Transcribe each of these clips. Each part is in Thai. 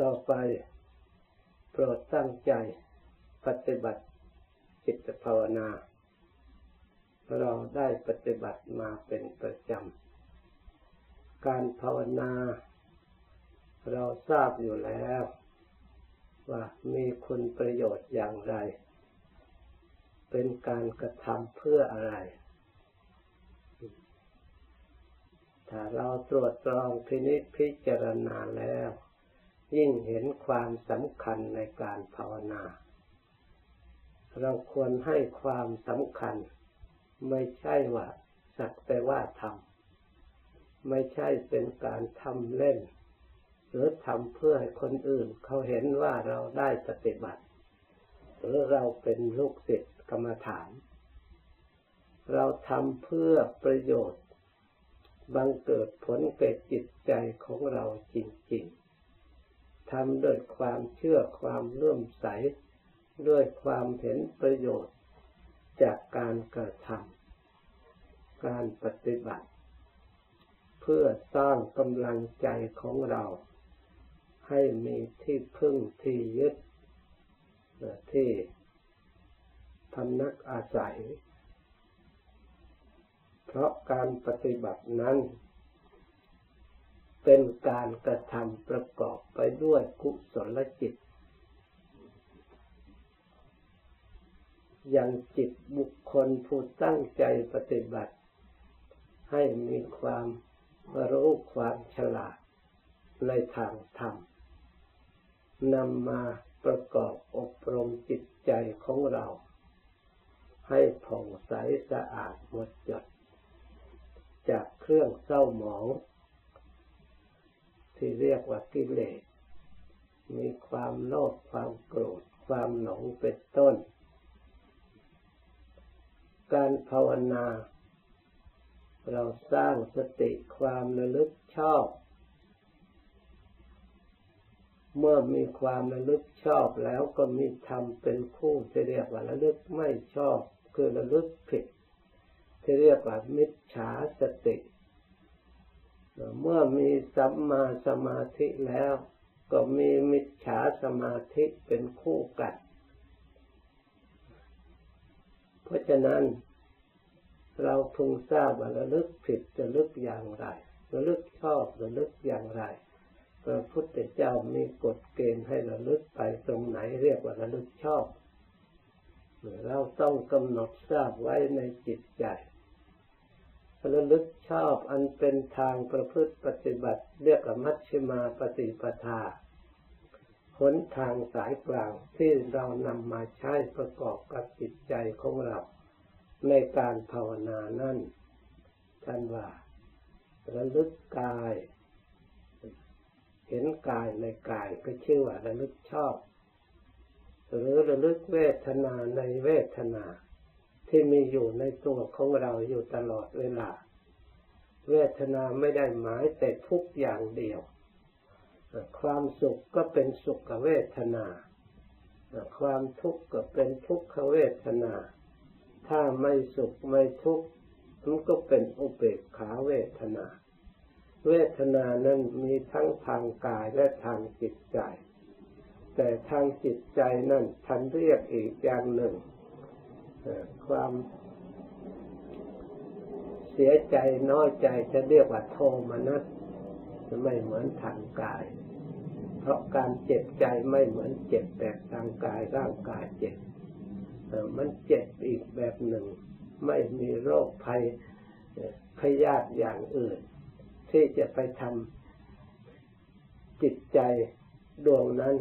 ต่อไปโปรดตั้งใจปฏิบัติจิตภาวนา เราได้ปฏิบัติมาเป็นประจำ การภาวนา เราทราบอยู่แล้ว ว่ามีคุณประโยชน์อย่างไร เป็นการกระทำเพื่ออะไร ถ้าเราตรวจตรองพินิจพิจารณาแล้ว ยิ่งเห็นความสำคัญในการภาวนา เราควรให้ความสำคัญ ไม่ใช่ว่าสักแต่ว่าทำไม่ใช่เป็นการทำเล่น หรือทำเพื่อให้คนอื่น เขาเห็นว่าเราได้ปฏิบัติ หรือเราเป็นลูกศิษย์กรรมฐาน เราทำเพื่อประโยชน์ บังเกิดผลเกิดจิตใจของเราจริง ๆ ทำด้วยความเชื่อความเลื่อมใส ด้วยความเห็นประโยชน์ จากการกระทำการปฏิบัติ เพื่อสร้างกำลังใจของเรา ให้มีที่พึ่งที่ยึดที่พำนักอาศัย เพราะการปฏิบัตินั้น เป็นการกระทำประกอบไปด้วยกุศลจิตยังจิตบุคคลผู้ตั้งใจปฏิบัติ ให้มีความรู้ความฉลาดในทางธรรมนำมาประกอบอบรมจิตใจของเรา ให้ผ่องใสสะอาดหมดจด จากเครื่องเศร้าหมอง ที่เรียกว่ากิเลส มีความโลภความโกรธ ความหลงเป็นต้น การภาวนา เราสร้างสติความระลึกชอบ เมื่อมีความระลึกชอบแล้วก็มีธรรมเป็นคู่ที่เรียกว่าระลึกไม่ชอบ คือระลึกผิดที่เรียกว่ามิจฉาสติ เมื่อมีสัมมาสมาธิแล้ว ก็มีมิจฉาสมาธิเป็นคู่กัน เพราะฉะนั้น เราพึงทราบว่าระลึกผิดระลึกอย่างไรระลึกชอบระลึกอย่างไรพระพุทธเจ้ามีกฎเกณฑ์ให้ระลึกไปตรงไหนเรียกว่าระลึกชอบ เราต้องกำหนดทราบไว้ในจิตใจ ระลึกชอบอันเป็นทางประพฤติปฏิบัติเรียกมัชฌิมาปฏิปทาหนทางสายกลางที่เรานำมาใช้ประกอบกับจิตใจของเราในการภาวนานั้นท่านว่า ระลึกกาย เห็นกายในกายก็ชื่อว่าระลึกชอบ หรือระลึกเวทนาในเวทนา ที่มีอยู่ในตัวของเราอยู่ตลอดเวลา เวทนาไม่ได้หมายแต่ทุกอย่างเดียว ความสุขก็เป็นสุขเวทนา ความทุกข์ก็เป็นทุกขเวทนา ถ้าไม่สุขไม่ทุกข์มันก็เป็นอุเบกขาเวทนา เวทนานั้นมีทั้งทางกายและทางจิตใจ แต่ทางจิตใจนั้นท่านเรียกอีกอย่างหนึ่ง ความเสียใจน้อยใจจะเรียกว่าโทมนัสจะไม่เหมือนทางกาย เพราะการเจ็บใจไม่เหมือนเจ็บแบบทางกายร่างกายเจ็บมันเจ็บอีกแบบหนึ่ง ไม่มีโรคภัยพยาธิอย่างอื่น ที่จะไปทำจิตใจดวงนั้น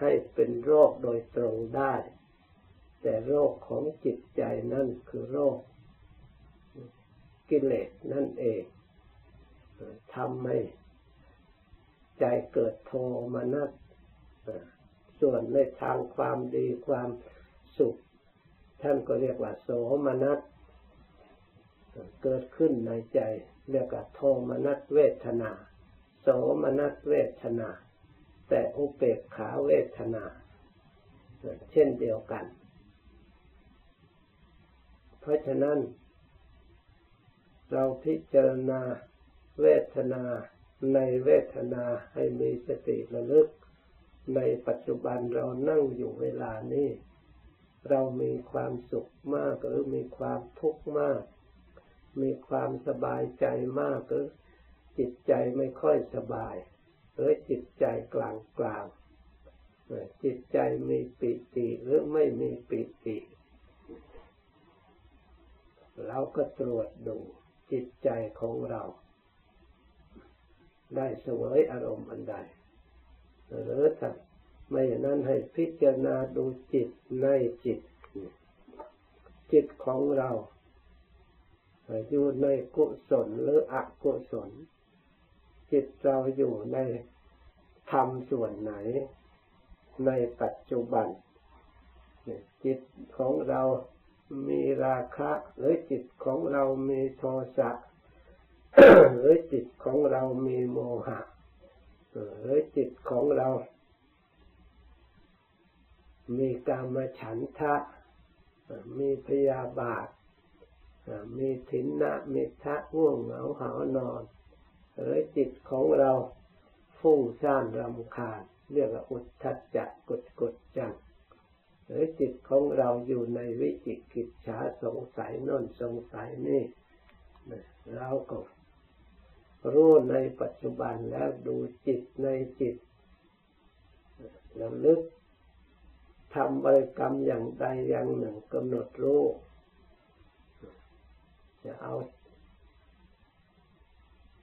ให้เป็นโรคโดยตรงได้ แต่โรคของจิตใจนั่นคือโรค กิเลสนั่นเองทำให้ใจเกิดโทมนัสส่วนในทางความดีความสุข ท่านก็เรียกว่าโสมนัสเกิดขึ้นในใจ เรียกว่าโทมนัสเวทนา โสมนัสเวทนา แต่อุเบกขาเวทนา เช่นเดียวกัน เพราะฉะนั้น เราพิจารณาเวทนาในเวทนาให้มีสติระลึก ในปัจจุบันเรานั่งอยู่เวลานี้ เรามีความสุขมากหรือมีความทุกข์มาก มีความสบายใจมากหรือจิตใจไม่ค่อยสบายหรือจิตใจกลางกลางจิตใจมีปิติหรือไม่มีปิติ เราก็ตรวจดูจิตใจของเรา ได้เสวยอารมณ์อันใดหรือถ้าไม่อย่างนั้นให้พิจารณาดูจิตในจิต จิตของเราอยู่ในกุศลหรืออกุศล จิตเราอยู่ในธรรมส่วนไหน ในปัจจุบัน จิตของเรา มีราคะหรือจิตของเรามีโทสะหรือจิตของเรามีโมหะหรือจิตของเรา มีกามฉันทะ มีพยาบาท มีถินนะมีทะง่วงเหงาหานอน หรือจิตของเราฟุ้งซ่านรำคาญเรียกว่าอุทธัจจะกดกดจังหรือ จิตของเราอยู่ในวิจิกิจฉาสงสัยน่นสงสัยนี่เราก็รู้ในปัจจุบันแล้วดูจิตในจิตแล้วลึกทำบริกรรมอย่างใดอย่างหนึ่งกำหนดรู้จะเอา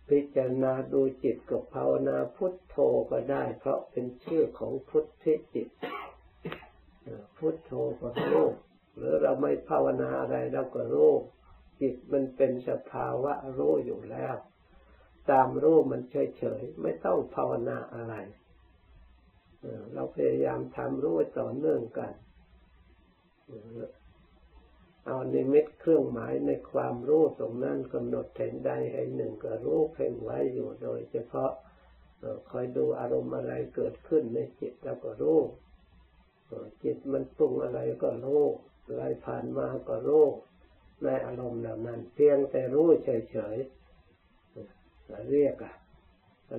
พิจารณาดูจิตกับภาวนาพุทโธก็ได้ เพราะเป็นชื่อของพุทธิจิต พุทโธก็รู้หรือเราไม่ภาวนาอะไรเราก็รู้จิตมันเป็นสภาวะรู้อยู่แล้ว ตามรู้มันเฉยๆไม่ต้องภาวนาอะไรเราพยายามทำรู้ต่อเนื่องกันเอาในิมิตเครื่องหมายในความรู้ตรงนั้นกำหนดเห็นใดให้หนึ่งก็รู้เพ่งไว้อยู่โดย เฉพาะคอยดูอารมณ์อะไรเกิดขึ้นในจิตแล้วก็รู้ จิตมันปรุงอะไรก็รู้อะไรผ่านมาก็รู้ในอารมณ์เหล่านั้น เพียงแต่รู้เฉยๆเรียกอะ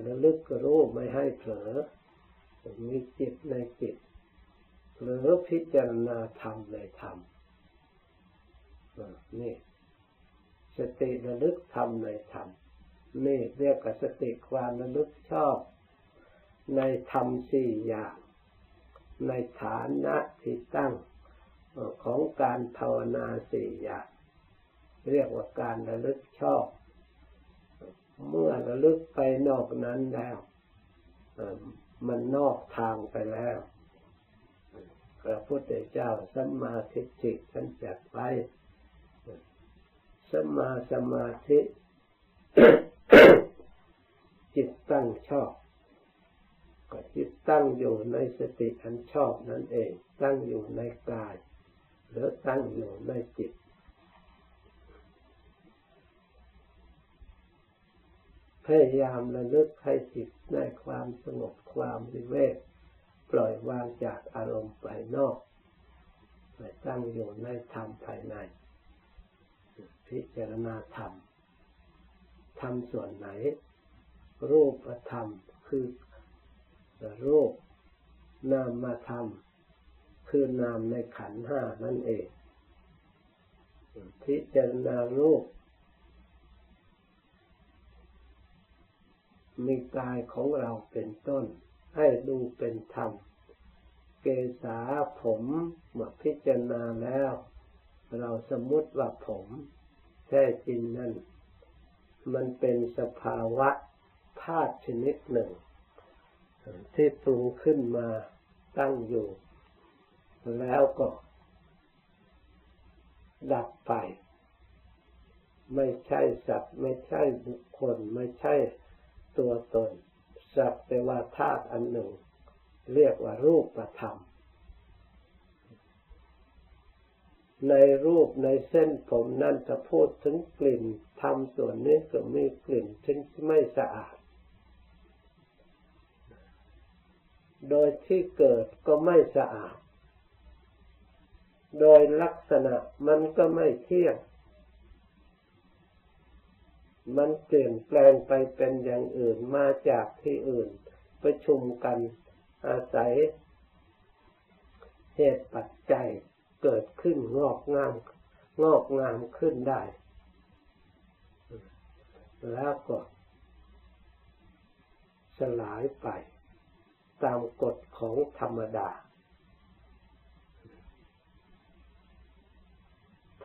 ระลึกก็รู้ไม่ให้เผลอมีจิตในจิตหรือพิจารณาธรรมในธรรมนี่สติระลึกธรรมในธรรมนี่เรียกว่าสติความระลึกชอบ ในธรรมสี่อย่าง ในฐานะที่ตั้งของการภาวนาสี่อย่างเรียกว่าการระลึกชอบ เมื่อระลึกไปนอกนั้นแล้วมันนอกทางไปแล้วพระพุทธเจ้าสัมมาทิฏฐิท่านจัดไว้สมาสมาธิ จิตตั้งชอบ ก็จิตตั้งอยู่ในสติอันชอบนั่นเอง ตั้งอยู่ในกาย หรือตั้งอยู่ในจิต พยายามระลึกให้จิตในความสงบความวิเวกปล่อยวางจากอารมณ์ภายนอกไปตั้งอยู่ในธรรมภายใน พิจารณาธรรมธรรมส่วนไหน รูปธรรมคือ รูปนามธรรมคือนามในขันห้านั่นเองพิจารณารูปมีกายของเราเป็นต้น ให้ดูเป็นธรรม เกษาผมเมื่อพิจารณาแล้ว เราสมมติว่าผมแท้จริงนั้นมันเป็นสภาวะธาตุชนิดหนึ่ง ที่ปรุงขึ้นมาตั้งอยู่ แล้วก็ดับไป ไม่ใช่สัตว์ ไม่ใช่บุคคล ไม่ใช่ตัวตน สัตว์แต่ว่าธาตุอันหนึ่ง เรียกว่ารูปธรรม ในรูปในเส้นผมนั่นจะพูดถึงกลิ่นทำส่วนนี้ก็มีกลิ่นที่ไม่สะอาด โดยที่เกิดก็ไม่สะอาด โดยลักษณะมันก็ไม่เที่ยง มันเปลี่ยนแปลงไปเป็นอย่างอื่นมาจากที่อื่น ประชุมกันอาศัย เหตุปัจจัยเกิดขึ้นงอกงาม งอกงามขึ้นได้ แล้วก็สลายไป ตามกฎของธรรมดา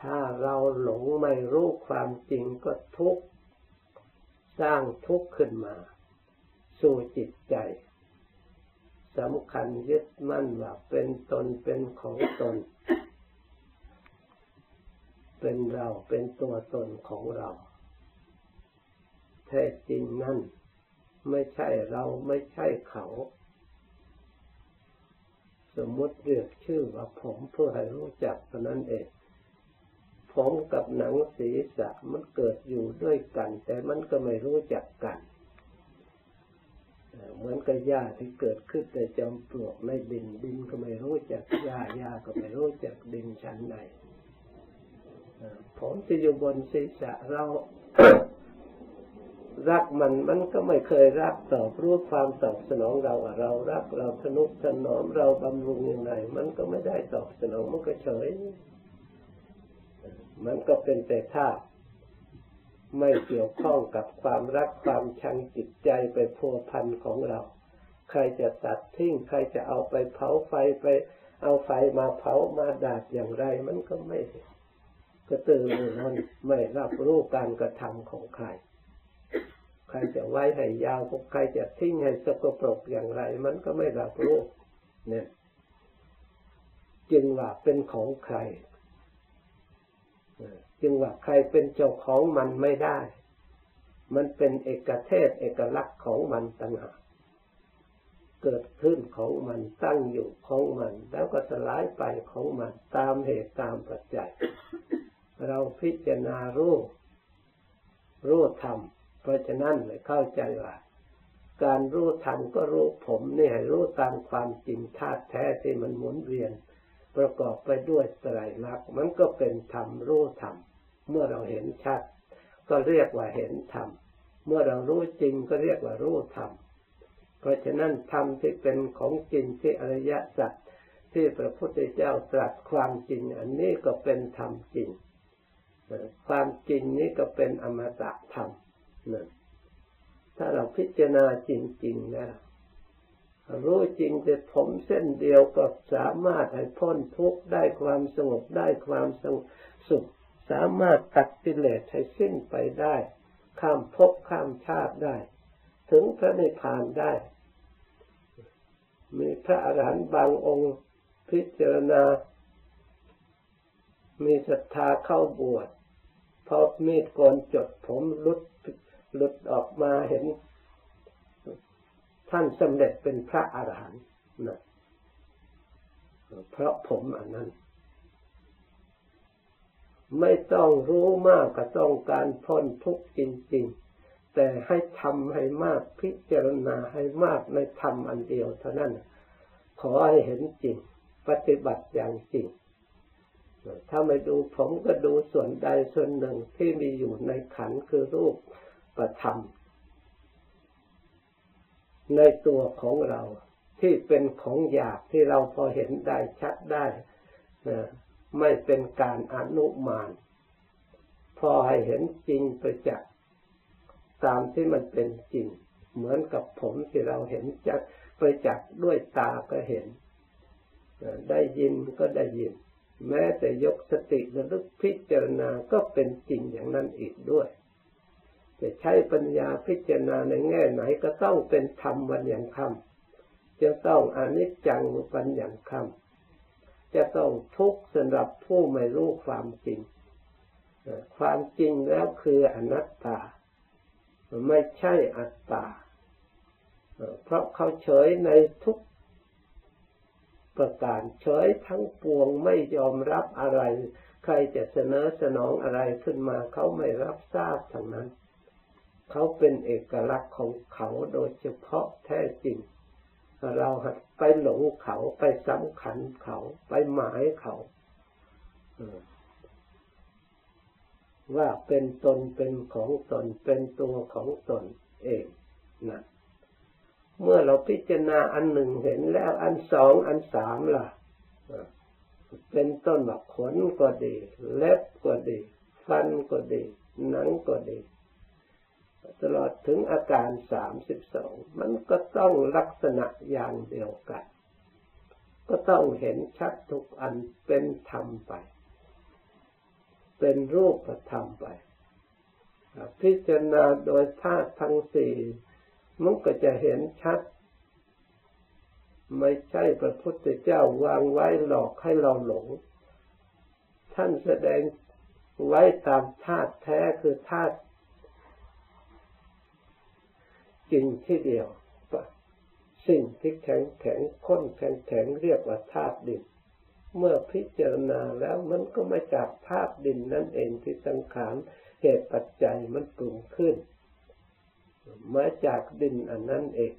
ถ้าเราหลงไม่รู้ความจริงก็ทุกข์ สร้างทุกข์ขึ้นมา สู่จิตใจสำคัญยึดมั่นว่าเป็นตนเป็นของตน เป็นเราเป็นตัวตนของเราแท้จริงนั่นไม่ใช่เราไม่ใช่เขา สมมติเรียกชื่อว่าผมเพื่อให้รู้จักเท่านั้นเอง ผมกับหนังศีรษะมันเกิดอยู่ด้วยกัน แต่มันก็ไม่รู้จักกัน เหมือนกับหญ้าที่เกิดขึ้นในจอมปลวกในดินดินก็ไม่รู้จักหญ้าหญ้าก็ไม่รู้จักดินชั้นไหนผมที่อยู่บนศีรษะเรา รักมันมันก็ไม่เคยรักตอบรู้ความตอบสนองเราเรารักเราทนุถนอมเราบำรุงยังไงมันก็ไม่ได้ตอบสนองมันก็เฉย มันก็เป็นแต่ธาตุไม่เกี่ยวข้องกับความรักความชังจิตใจไปพัวพันของเรา ใครจะตัดทิ้งใครจะเอาไปเผาไฟไป เอาไฟมาเผามาดาดอย่างไร มันก็ไม่กระตือรือร้นไม่รับรู้การกระทำของใคร ใครจะไว้ให้ยาวใครจะทิ้งให้สกปรกอย่างไร มันก็ไม่รับรู้เนี่ยจึงว่าเป็นของใครจึงว่าใครเป็นเจ้าของมันไม่ได้ มันเป็นเอกเทศเอกลักษณ์ของมันต่างหากเกิดขึ้นของมันตั้งอยู่ของมัน แล้วก็สลายไปของมันตามเหตุตามปัจจัย เราพิจารณารู้รู้ธรรม เพราะฉะนั้นเลยเข้าใจว่า การรู้ธรรมก็รู้ผมเนี่ยรู้ตามความจริงธาตุแท้ที่มันหมุนเวียน ประกอบไปด้วยไตรลักษณ์มันก็เป็นธรรมรู้ธรรมเมื่อเราเห็นชัด ก็เรียกว่าเห็นธรรมเมื่อเรารู้จริงก็เรียกว่ารู้ธรรมเพราะฉะนั้นธรรมที่เป็นของจริงที่อริยสัจที่พระพุทธเจ้าตรัสความจริง อันนี้ก็เป็นธรรมจริง ความจริงนี้ก็เป็นอมตะธรรม นั่นถ้าเราพิจารณาจริงๆนะรู้จริงแต่ผมเส้นเดียวก็สามารถให้พ้นทุกข์ได้ความสงบได้ความสุข สามารถตัดกิเลสให้สิ้นไปได้ ข้ามภพข้ามชาติได้ ถึงพระนิพพานได้ มีพระอรหันต์บางองค์พิจารณา มีศรัทธาเข้าบวชพอมีดกนจดผมลุด หลุดออกมาเห็น ท่านสำเร็จเป็นพระอรหันต์นะเพราะผมอันนั้น ไม่ต้องรู้มากก็ต้องการพ้นทุกข์จริง ๆ แต่ให้ทำให้มากพิจารณาให้มากในธรรมอันเดียวเท่านั้น ขอให้เห็นจริง ปฏิบัติอย่างจริงถ้าไม่ดูผมก็ดูส่วนใดส่วนหนึ่งที่มีอยู่ในขันคือรูป ประธรรม ในตัวของเราที่เป็นของหยาบที่เราพอเห็นได้ชัดได้ไม่เป็นการอนุมาน พอให้เห็นจริงประจักษ์ตามที่มันเป็นจริง เหมือนกับผมที่เราเห็นจักประจักษ์ด้วยตาก็เห็น ได้ยินก็ได้ยิน แม้แต่ยกสติระลึกพิจารณาก็เป็นจริงอย่างนั้นอีกด้วย จะใช้ปัญญาพิจารณาในแง่ไหนก็ต้องเป็นธรรมวันอย่างคำจะต้องอนิจจังวันอย่างคำจะต้องทุกข์สำหรับผู้ไม่รู้ความจริง ความจริงแล้วคืออนัตตา ไม่ใช่อัตตา เพราะเขาเฉยในทุกประการเฉยทั้งปวงไม่ยอมรับอะไร ใครจะเสนอสนองอะไรขึ้นมาเขาไม่รับทราบทั้งนั้น เขาเป็นเอกลักษณ์ของเขาโดยเฉพาะแท้จริง เราไปหลงเขาไปสำคัญเขาไปหมายเขาว่าเป็นตนเป็นของตนเป็นตัวของตนเองนะเมื่อเราพิจารณาอันหนึ่งเห็นแล้วอันสองอันสามล่ะ เป็นต้นว่าขนก็ดี เล็บก็ดี ฟันก็ดี หนังก็ดี ตลอดถึงอาการสามสิบสองมันก็ต้องลักษณะอย่างเดียวกัน ก็ต้องเห็นชัดทุกอันเป็นธรรมไป เป็นรูปธรรมไป พิจารณาโดยธาตุทั้งสี่มันก็จะเห็นชัด ไม่ใช่พระพุทธเจ้าวางไว้หลอกให้เราหลง ท่านแสดงไว้ตามธาตุแท้คือธาตุ จริงที่เดียวสิ่งที่แข็งแข็งข้นแข็งแข็งเรียกว่าธาตุดิน เมื่อพิจารณาแล้วมันก็มาจากธาตุดินนั่นเองที่สังขารเหตุปัจจัยมันปรุงขึ้น มาจากดินอันนั้นเอง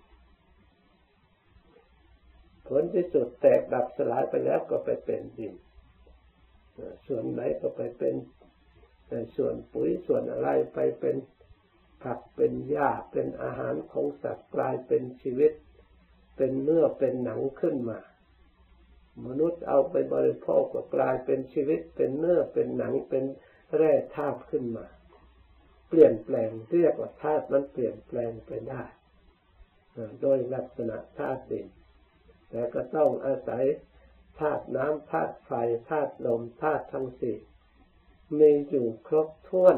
ผลที่สุดแตกดับสลายไปแล้วก็ไปเป็นดิน ส่วนไหนก็ไปเป็นส่วนปุ๋ยส่วนอะไรไปเป็น ผักเป็นหญ้าเป็นอาหารของสัตว์กลายเป็นชีวิต เป็นเนื้อเป็นหนังขึ้นมา มนุษย์เอาไปบริโภคก็กลายเป็นชีวิต เป็นเนื้อเป็นหนังเป็นแร่ธาตุขึ้นมา เปลี่ยนแปลงเรียกว่าธาตุมันเปลี่ยนแปลงไปได้โดยลักษณะธาตุดินแต่ก็ต้องอาศัยธาตุน้ำธาตุไฟธาตุลมธาตุทั้งสี่มีอยู่ครบถ้วน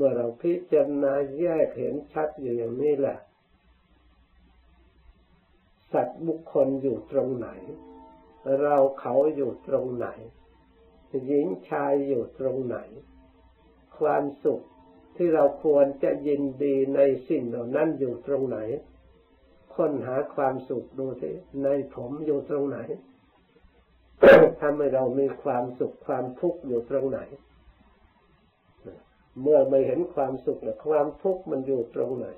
มื่อเราพิจารณาแยกเห็นชัดอยู่อย่างนี้แหละ สัตว์บุคคลอยู่ตรงไหน เราเขาอยู่ตรงไหน หญิงชายอยู่ตรงไหน ความสุขที่เราควรจะยินดีในสิ่งเหล่านั้นอยู่ตรงไหน ค้นหาความสุขดูสิในผมอยู่ตรงไหนทำให้เรามีความสุขความทุกข์อยู่ตรงไหน เมื่อไม่เห็นความสุขแลความทุกข์มันอยู่ตรงไหน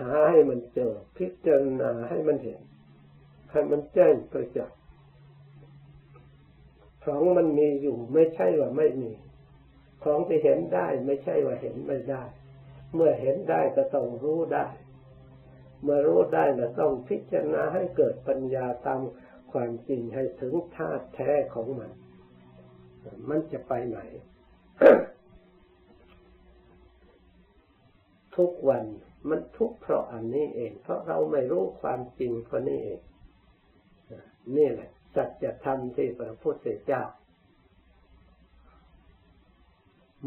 หาให้มันเจอ พิจารณาให้มันเห็น ให้มันแจ้งประจักษ์ของมันมีอยู่ไม่ใช่ว่าไม่มี ของที่เห็นได้ไม่ใช่ว่าเห็นไม่ได้ เมื่อเห็นได้ก็ต้องรู้ได้ เมื่อรู้ได้ก็ต้องพิจารณาให้เกิดปัญญาตามความจริงให้ถึงธาตุแท้ของมัน มันจะไปไหน ทุกวันมันทุกเพราะอันนี้เอง เพราะเราไม่รู้ความจริงเพราะนี่เองนี่แหละสัจธรรมที่พระพุทธเจ้า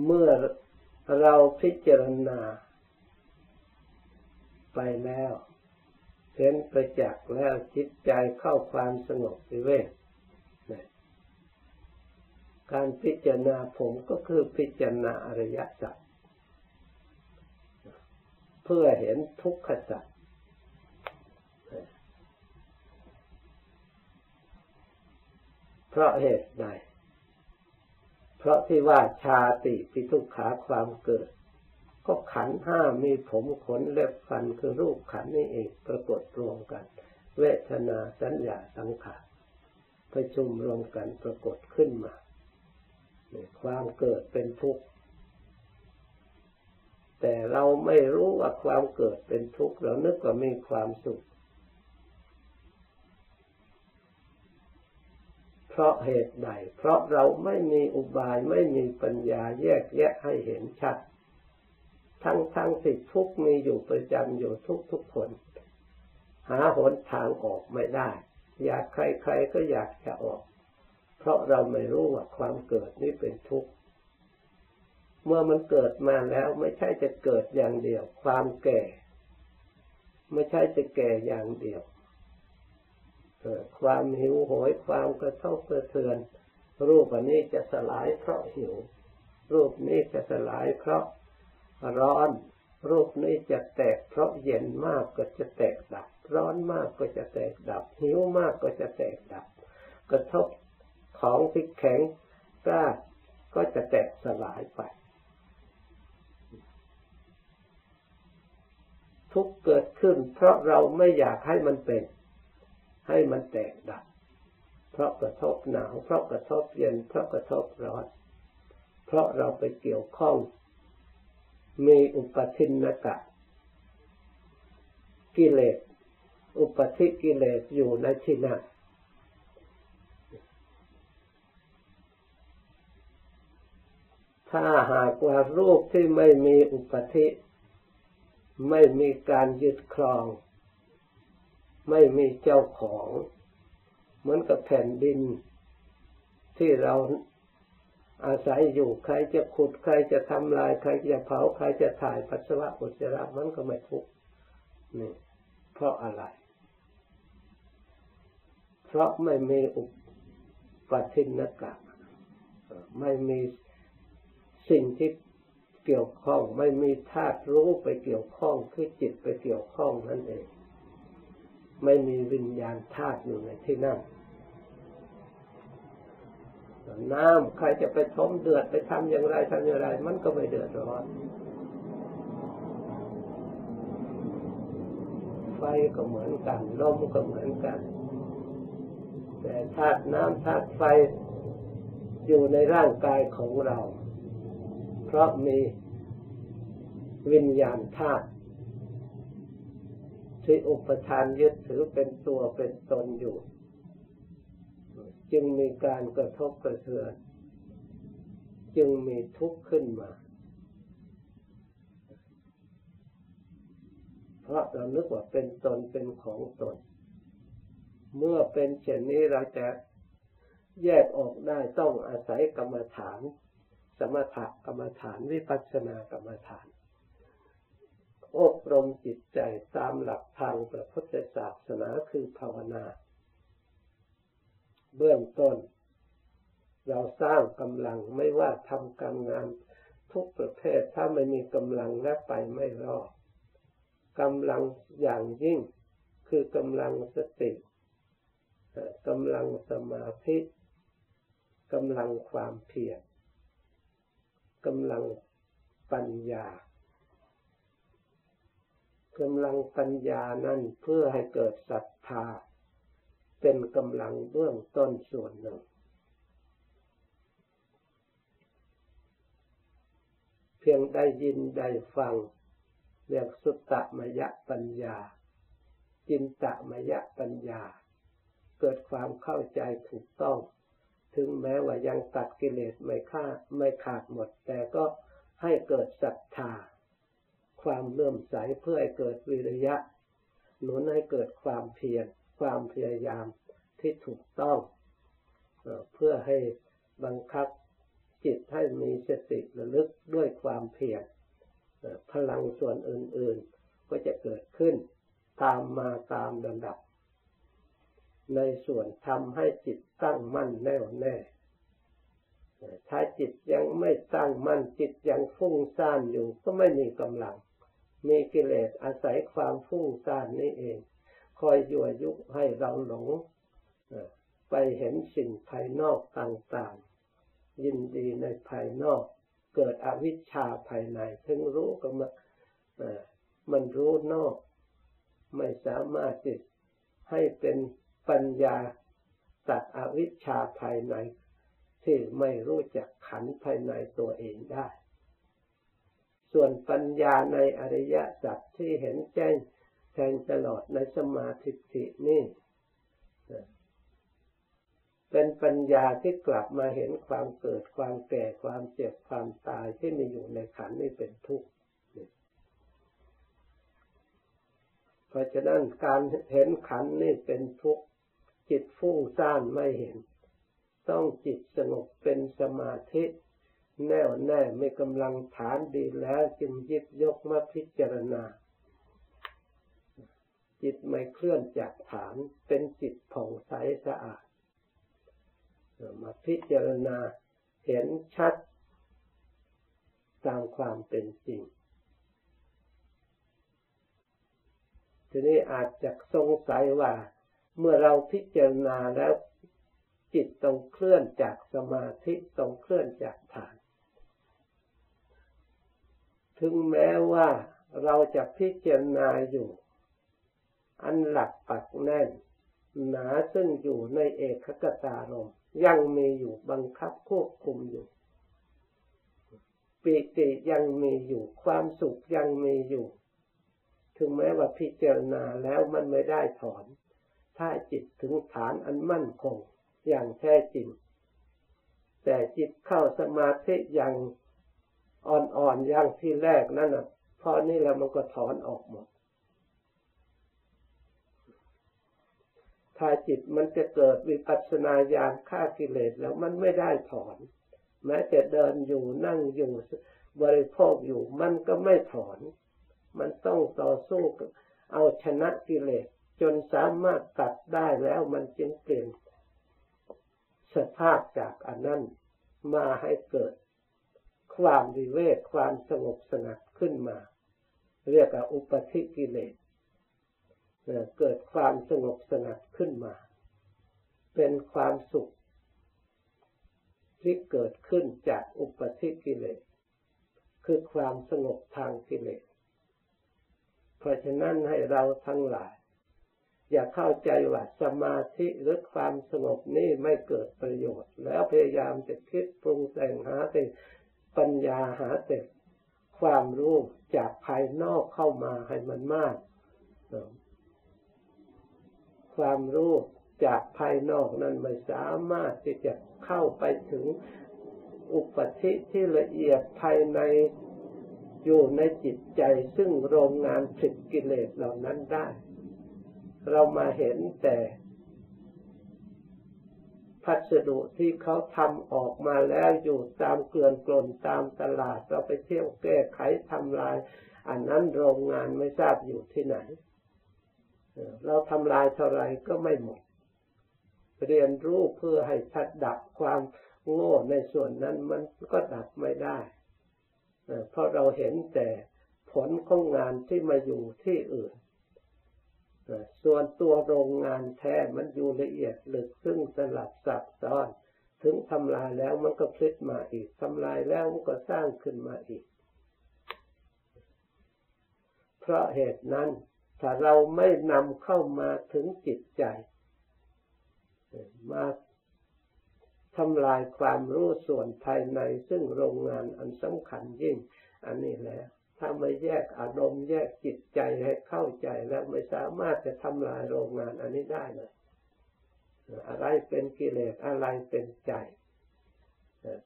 เมื่อเราพิจารณา ไปแล้วเห็นประจักษ์แล้วจิตใจเข้าความสงบสิเวท การพิจารณาผมก็คือพิจารณาอริยสัจเพื่อเห็นทุกขสัจเพราะเหตุใด เพราะที่ว่าชาติปิทุกขาความเกิด ก็ขันห้ามีผมขนเล็บฟันคือรูปขันนี่เองปรากฏรวมกัน เวทนาสัญญาสังขารประชุมรวมกันปรากฏขึ้นมา ความเกิดเป็นทุกข์ แต่เราไม่รู้ว่าความเกิดเป็นทุกข์ เรานึกว่ามีความสุข เพราะเหตุใด เพราะเราไม่มีอุบายไม่มีปัญญาแยกแยะให้เห็นชัด ทั้งทั้งสิทุกมีอยู่ประจำอยู่ทุกทุกคน หาหนทางออกไม่ได้ อยากใครๆก็อยากจะออก เพราะเราไม่รู้ว่าความเกิดนี้เป็นทุกข์ เมื่อมันเกิดมาแล้วไม่ใช่จะเกิดอย่างเดียว ความแก่ ไม่ใช่จะแก่อย่างเดียวความหิวโหยความกระทบกระเทือน รูปอันนี้จะสลายเพราะหิว รูปนี้จะสลายเพราะร้อน รูปนี้จะแตกเพราะเย็นมากก็จะแตกดับ ร้อนมากก็จะแตกดับ หิวมากก็จะแตกดับ กระทบ ของที่แข็งกล้าก็จะแตกสลายไป ทุกเกิดขึ้น เพราะเราไม่อยากให้มันเป็น ให้มันแตกดับ เพราะกระทบหนาว เพราะกระทบเย็น เพราะกระทบร้อน เพราะเราไปเกี่ยวข้อง มีอุปทินนกะ กิเลส อุปธิกิเลสอยู่ในที่นั้น ถ้าหากว่ารูปที่ไม่มีอุปธิ ไม่มีการยึดครอง ไม่มีเจ้าของ เหมือนกับแผ่นดิน ที่เราอาศัยอยู่ใครจะขุดใครจะทำลาย ใครจะเผาใครจะถ่ายปัสสาวะอุจจาระมันก็ไม่ทุกนี่ เพราะอะไร เพราะไม่มีอุปทินกะไม่มี สิ่งที่เกี่ยวข้องไม่มีธาตุรู้ไปเกี่ยวข้องคือจิตไปเกี่ยวข้องนั่นเอง ไม่มีวิญญาณธาตุอยู่ในที่นั่นน้ำใครจะไปทมเดือดไปทำอย่างไรทำอย่างไร มันก็ไม่เดือดร้อนไฟก็เหมือนกันลมก็เหมือนกัน แต่ธาตุน้ำธาตุไฟอยู่ในร่างกายของเรา เพราะมีวิญญาณธาตุที่อุปทานยึดถือเป็นตัวเป็นตนอยู่ จึงมีการกระทบกระเทือน จึงมีทุกข์ขึ้นมา เพราะเรานึกว่าเป็นตนเป็นของตน เมื่อเป็นเช่นนี้เราจะแยกออกได้ต้องอาศัยกรรมฐาน สมถกรรมฐาน วิปัสสนากรรมฐาน อบรมจิตใจตามหลักทางพระพุทธศาสนาคือภาวนา เบื้องต้น เราสร้างกำลังไม่ว่าทำการงานทุกประเภทถ้าไม่มีกำลังและไปไม่รอดกำลังอย่างยิ่งคือกำลังสติกำลังสมาธิกำลังความเพียร กำลังปัญญากำลังปัญญานั้นเพื่อให้เกิดศรัทธา เป็นกำลังเบื้องต้นส่วนหนึ่ง เพียงได้ยินได้ฟังเรียกสุตตมยะปัญญา จินตมยะปัญญา เกิดความเข้าใจถูกต้อง ถึงแม้ว่ายังตัดกิเลสไม่ฆ่าไม่ขาดหมด แต่ก็ให้เกิดศรัทธา ความเลื่อมใสเพื่อให้เกิดวิริยะ หนุนให้เกิดความเพียรความพยายามที่ถูกต้อง เพื่อให้บังคับจิตให้มีสติระลึกด้วยความเพียรพลังส่วนอื่น ๆ ก็จะเกิดขึ้นตามมาตามลำดับ ในส่วนทำให้จิตตั้งมั่นแน่วแน่ ถ้าจิตยังไม่ตั้งมั่นจิตยังฟุ้งซ่านอยู่ก็ไม่มีกำลัง มีกิเลสอาศัยความฟุ้งซ่านนี่เอง คอยยั่วยุให้เราหลงไปเห็นสิ่งภายนอกต่างๆ ยินดีในภายนอก เกิดอวิชชาภายในถึงรู้ก็มามันรู้นอก ไม่สามารถที่ให้เป็น ปัญญาตัดอวิชชาภายในที่ไม่รู้จักขันภายในตัวเองได้ ส่วนปัญญาในอริยสัจที่เห็นแจ้งแทงตลอดในสมาธิินี่เป็นปัญญาที่กลับมาเห็นความเกิดความแก่ความเจ็บความตายที่มีอยู่ในขันนี้เป็นทุกข์เพราะฉะนั้นการเห็นขันนี่เป็นทุกข์ จิตฟุ้งซ่านไม่เห็น ต้องจิตสงบเป็นสมาธิแน่วแน่ไม่กำลังฐานดีแล้ว จึงยิบยกมาพิจารณา จิตไม่เคลื่อนจากฐานเป็นจิตผ่องใสสะอาด มาพิจารณาเห็นชัดตามความเป็นจริง ทีนี้อาจจะสงสัยว่า เมื่อเราพิจารณาแล้วจิตต้องเคลื่อนจากสมาธิต้องเคลื่อนจากฐาน ถึงแม้ว่าเราจะพิจารณาอยู่ อันหลักปักแน่น หนาซึ่งอยู่ในเอกคตารมยังมีอยู่บังคับควบคุมอยู่ปิติยังมีอยู่ความสุขยังมีอยู่ ถึงแม้ว่าพิจารณาแล้วมันไม่ได้ถอน ถ้าจิตถึงฐานอันมั่นคงอย่างแท้จริง แต่จิตเข้าสมาธิอย่างอ่อนๆอย่างที่แรกนั่นน่ะพอนี่แล้วมันก็ถอนออกหมด ถ้าจิตมันจะเกิดวิปัสสนาญาณฆ่ากิเลสแล้วมันไม่ได้ถอน แม้จะเดินอยู่นั่งอยู่บริโภคอยู่มันก็ไม่ถอน มันต้องต่อสู้เอาชนะกิเลส จนสามารถตัดได้แล้วมันจึงเปลี่ยนสภาพจากอันนั้นมาให้เกิด ความวิเวกความสงบสงัดขึ้นมา เรียกว่าอุปธิกิเลสเกิดความสงบสงัดขึ้นมา เป็นความสุขที่เกิดขึ้นจากอุปธิกิเลสคือความสงบทางกิเลส เพราะฉะนั้นให้เราทั้งหลาย อย่าเข้าใจว่าสมาธิหรือความสงบนี้ไม่เกิดประโยชน์ แล้วพยายามจะคิดปรุงแต่งหาแต่ปัญญาหาแต่ความรู้จากภายนอกเข้ามาให้มันมาก ความรู้จากภายนอกนั้นไม่สามารถที่จะเข้าไปถึงอุปธิที่ละเอียดภายในอยู่ในจิตใจซึ่งโรงงานผลิตกิเลสเหล่านั้นได้ เรามาเห็นแต่พัสดุที่เขาทำออกมาแล้วอยู่ตามเกลื่อนกลนตามตลาด เราไปเที่ยวแก้ไขทำลาย อันนั้นโรงงานไม่ทราบอยู่ที่ไหน เราทำลายเท่าไรก็ไม่หมด เรียนรู้เพื่อให้ชัดดับความโง่ในส่วนนั้นมันก็ดับไม่ได้ เพราะเราเห็นแต่ผลของงานที่มาอยู่ที่อื่น ส่วนตัวโรงงานแท้มันอยู่ละเอียดลึกซึ่งสลับซับซ้อน ถึงทำลายแล้วมันก็พลิกมาอีกทำลายแล้วมันก็สร้างขึ้นมาอีก เพราะเหตุนั้น ถ้าเราไม่นำเข้ามาถึงจิตใจ มาทำลายความรู้ส่วนภายในซึ่งโรงงานอันสำคัญยิ่ง อันนี้แล้ว ถ้าไม่แยกอารมณ์แยกจิตใจให้เข้าใจแล้วไม่สามารถจะทำลายโรงงานอันนี้ได้เลยอะไรเป็นกิเลสอะไรเป็นใจ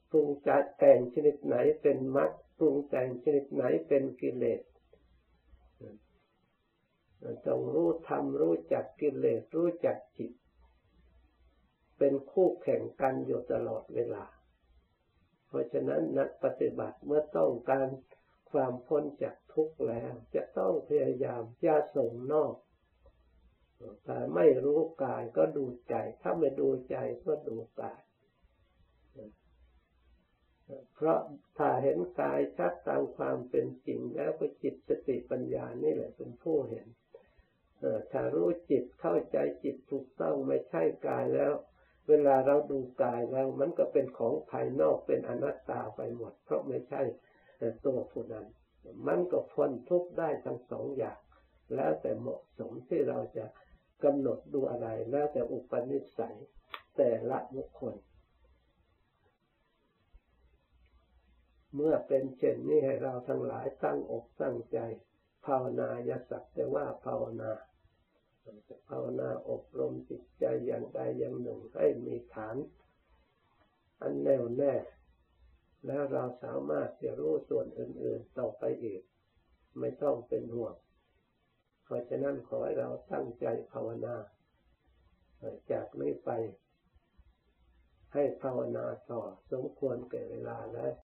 ปรุงใจแต่งชนิดไหนเป็นมรรคปรุงแต่งชนิดไหนเป็นกิเลสต้องรู้ธรรมรู้จักกิเลสรู้จักจิต เป็นคู่แข่งกันอยู่ตลอดเวลา เพราะฉะนั้นนักปฏิบัติเมื่อต้องการ ความพ้นจากทุกข์แล้ว จะต้องพยายามอย่าส่งนอกแต่ไม่รู้กายก็ดูใจ ถ้าไม่ดูใจก็ดูกาย เพราะถ้าเห็นกายชัดตามความเป็นจริงแล้วก็จิตสติปัญญานี่แหละเป็นผู้เห็นถ้ารู้จิตเข้าใจจิตถูกต้องไม่ใช่กายแล้ว เวลาเราดูกายแล้วมันก็เป็นของภายนอกเป็นอนัตตาไปหมด เพราะไม่ใช่ แต่ตัวผู้นั้น มันก็พ้นทุกข์ได้ทั้งสองอย่าง แล้วแต่เหมาะสมที่เราจะกำหนดดูอะไรแล้วแต่อุปนิสัย แต่ละบุคคล เมื่อเป็นเช่นนี้ให้เราทั้งหลายตั้งอกตั้งใจ ภาวนาอย่าสักแต่ว่าภาวนาภาวนาอบรมจิตใจอย่างใดอย่างหนึ่งให้มีฐาน อันแน่วแน่ แล้วเราสามารถจะรู้ส่วนอื่น ๆ ต่อไปอีก ไม่ต้องเป็นห่วงเพราะฉะนั้นขอให้เราตั้งใจภาวนาจากนี้ไป ให้ภาวนาต่อสมควรแก่เวลาแล้ว